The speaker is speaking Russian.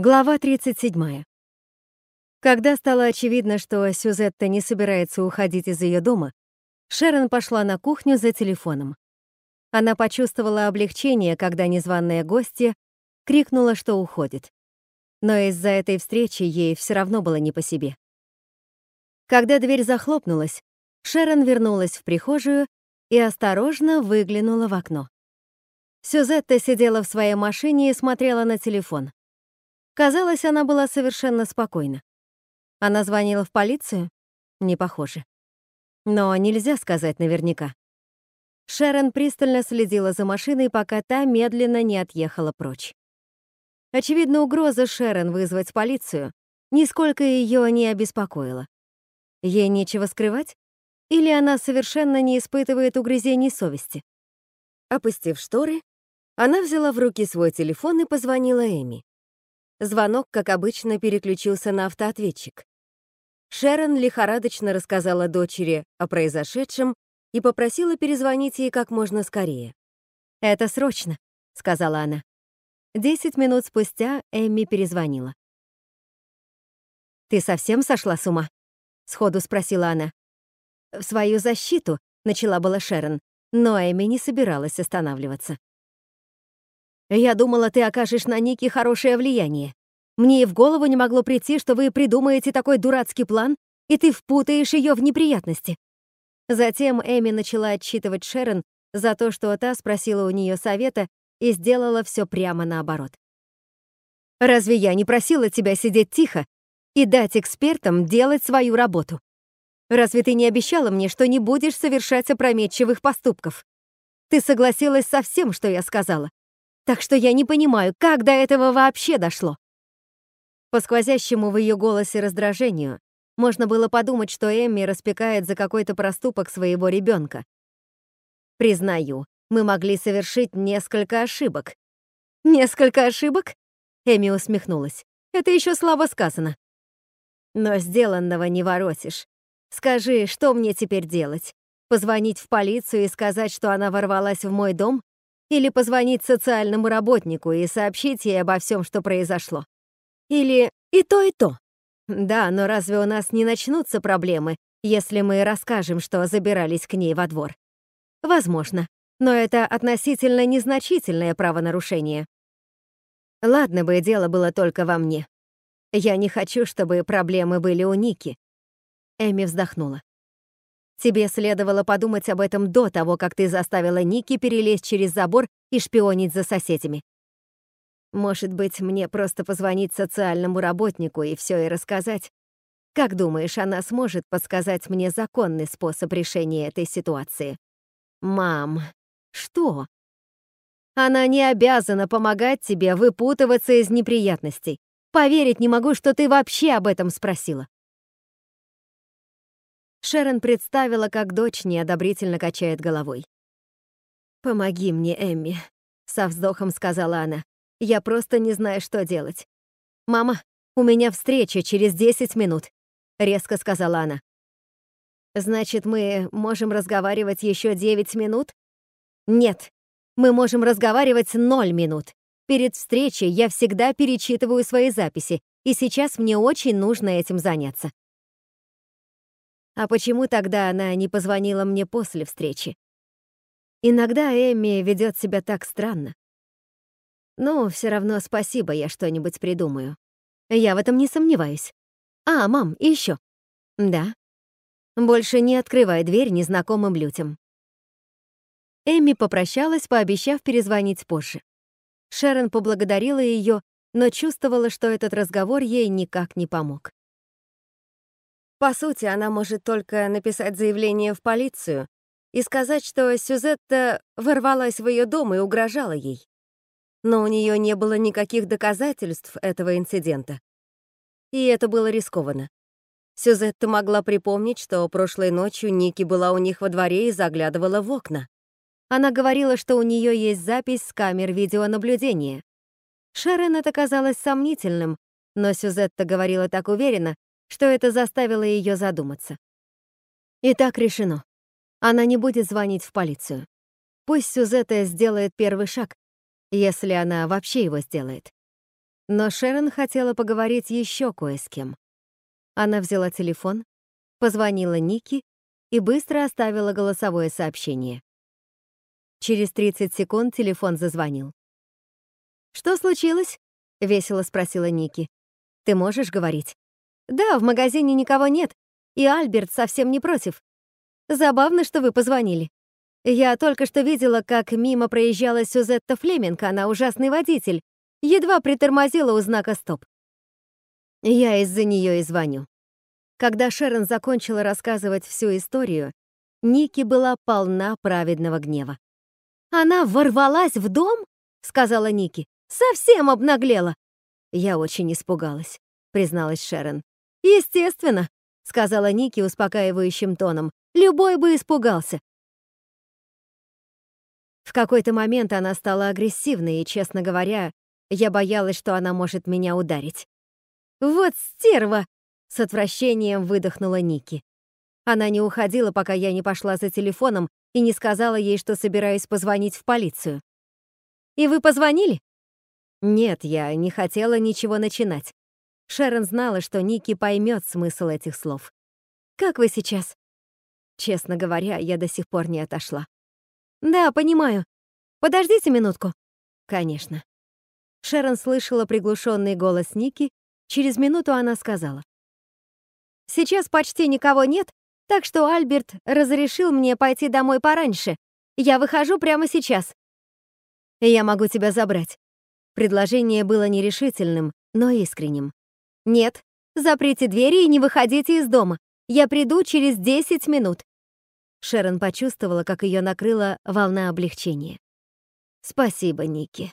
Глава 37. Когда стало очевидно, что Сюзетта не собирается уходить из ее дома, Шерон пошла на кухню за телефоном. Она почувствовала облегчение, когда незваная гостья крикнула, что уходит. Но из-за этой встречи ей все равно было не по себе. Когда дверь захлопнулась, Шерон вернулась в прихожую и осторожно выглянула в окно. Сюзетта сидела в своей машине и смотрела на телефон. Казалось, она была совершенно спокойна. Она звонила в полицию? Не похоже. Но нельзя сказать наверняка. Шерон пристально следила за машиной, пока та медленно не отъехала прочь. Очевидно, угроза Шерон вызвать полицию нисколько ее не обеспокоила. Ей нечего скрывать? Или она совершенно не испытывает угрызений совести? Опустив шторы, она взяла в руки свой телефон и позвонила Эми. Звонок, как обычно, переключился на автоответчик. Шерон лихорадочно рассказала дочери о произошедшем и попросила перезвонить ей как можно скорее. «Это срочно», — сказала она. Десять минут спустя Эмми перезвонила. «Ты совсем сошла с ума?» — сходу спросила она. «В свою защиту», — начала была Шерон, но Эми не собиралась останавливаться. Я думала, ты окажешь на Нике хорошее влияние. Мне и в голову не могло прийти, что вы придумаете такой дурацкий план, и ты впутаешь ее в неприятности. Затем Эми начала отчитывать Шерон за то, что та спросила у нее совета и сделала все прямо наоборот. «Разве я не просила тебя сидеть тихо и дать экспертам делать свою работу? Разве ты не обещала мне, что не будешь совершать опрометчивых поступков? Ты согласилась со всем, что я сказала. Так что я не понимаю, как до этого вообще дошло. По сквозящему в ее голосе раздражению можно было подумать, что Эмми распекает за какой-то проступок своего ребенка. Признаю, мы могли совершить несколько ошибок. Несколько ошибок? Эми усмехнулась. Это еще слабо сказано. Но сделанного не воротишь. Скажи, что мне теперь делать? Позвонить в полицию и сказать, что она ворвалась в мой дом? Или позвонить социальному работнику и сообщить ей обо всем, что произошло. Или и то, и то. Да, но разве у нас не начнутся проблемы, если мы расскажем, что забирались к ней во двор? Возможно, но это относительно незначительное правонарушение. Ладно бы дело было только во мне. Я не хочу, чтобы проблемы были у Ники. Эми вздохнула. Тебе следовало подумать об этом до того, как ты заставила Ники перелезть через забор и шпионить за соседями. Может быть, мне просто позвонить социальному работнику и все и рассказать? Как думаешь, она сможет подсказать мне законный способ решения этой ситуации? Мам, что? Она не обязана помогать тебе выпутываться из неприятностей. Поверить не могу, что ты вообще об этом спросила. Шерон представила, как дочь неодобрительно качает головой. «Помоги мне, Эмми», — со вздохом сказала она. «Я просто не знаю, что делать». «Мама, у меня встреча через 10 минут», — резко сказала она. «Значит, мы можем разговаривать еще 9 минут?» «Нет, мы можем разговаривать 0 минут. Перед встречей я всегда перечитываю свои записи, и сейчас мне очень нужно этим заняться. А почему тогда она не позвонила мне после встречи? Иногда Эми ведет себя так странно. Ну, все равно спасибо, я что-нибудь придумаю. Я в этом не сомневаюсь. А, мам, и еще. Да. Больше не открывай дверь незнакомым людям. Эми попрощалась, пообещав перезвонить позже. Шерон поблагодарила ее, но чувствовала, что этот разговор ей никак не помог. По сути, она может только написать заявление в полицию и сказать, что Сюзетта ворвалась в ее дом и угрожала ей. Но у нее не было никаких доказательств этого инцидента. И это было рискованно. Сюзетта могла припомнить, что прошлой ночью Ники была у них во дворе и заглядывала в окна. Она говорила, что у нее есть запись с камер видеонаблюдения. Шерон это казалось сомнительным, но Сюзетта говорила так уверенно, что это заставило ее задуматься. Итак, решено. Она не будет звонить в полицию. Пусть Сюзетта сделает первый шаг, если она вообще его сделает. Но Шерон хотела поговорить еще кое с кем. Она взяла телефон, позвонила Нике и быстро оставила голосовое сообщение. Через 30 секунд телефон зазвонил. «Что случилось?» — весело спросила Ники. «Ты можешь говорить?» «Да, в магазине никого нет, и Альберт совсем не против. Забавно, что вы позвонили. Я только что видела, как мимо проезжала Сюзетта Флеминг, она ужасный водитель. Едва притормозила у знака «Стоп». Я из-за нее и звоню. Когда Шерон закончила рассказывать всю историю, Ники была полна праведного гнева. «Она ворвалась в дом?» — сказала Ники. «Совсем обнаглела!» Я очень испугалась, призналась Шерон. «Естественно», — сказала Ники успокаивающим тоном. «Любой бы испугался. В какой-то момент она стала агрессивной, и, честно говоря, я боялась, что она может меня ударить. «Вот стерва!» — с отвращением выдохнула Ники. Она не уходила, пока я не пошла за телефоном и не сказала ей, что собираюсь позвонить в полицию. «И вы позвонили?» Нет, я не хотела ничего начинать. Шерон знала, что Ники поймет смысл этих слов. «Как вы сейчас?» Честно говоря, я до сих пор не отошла. «Да, понимаю. Подождите минутку». «Конечно». Шерон слышала приглушенный голос Ники. Через минуту она сказала. «Сейчас почти никого нет, так что Альберт разрешил мне пойти домой пораньше. Я выхожу прямо сейчас. Я могу тебя забрать». Предложение было нерешительным, но искренним. «Нет, заприте двери и не выходите из дома. Я приду через 10 минут. Шерон почувствовала, как ее накрыла волна облегчения. «Спасибо, Ники»,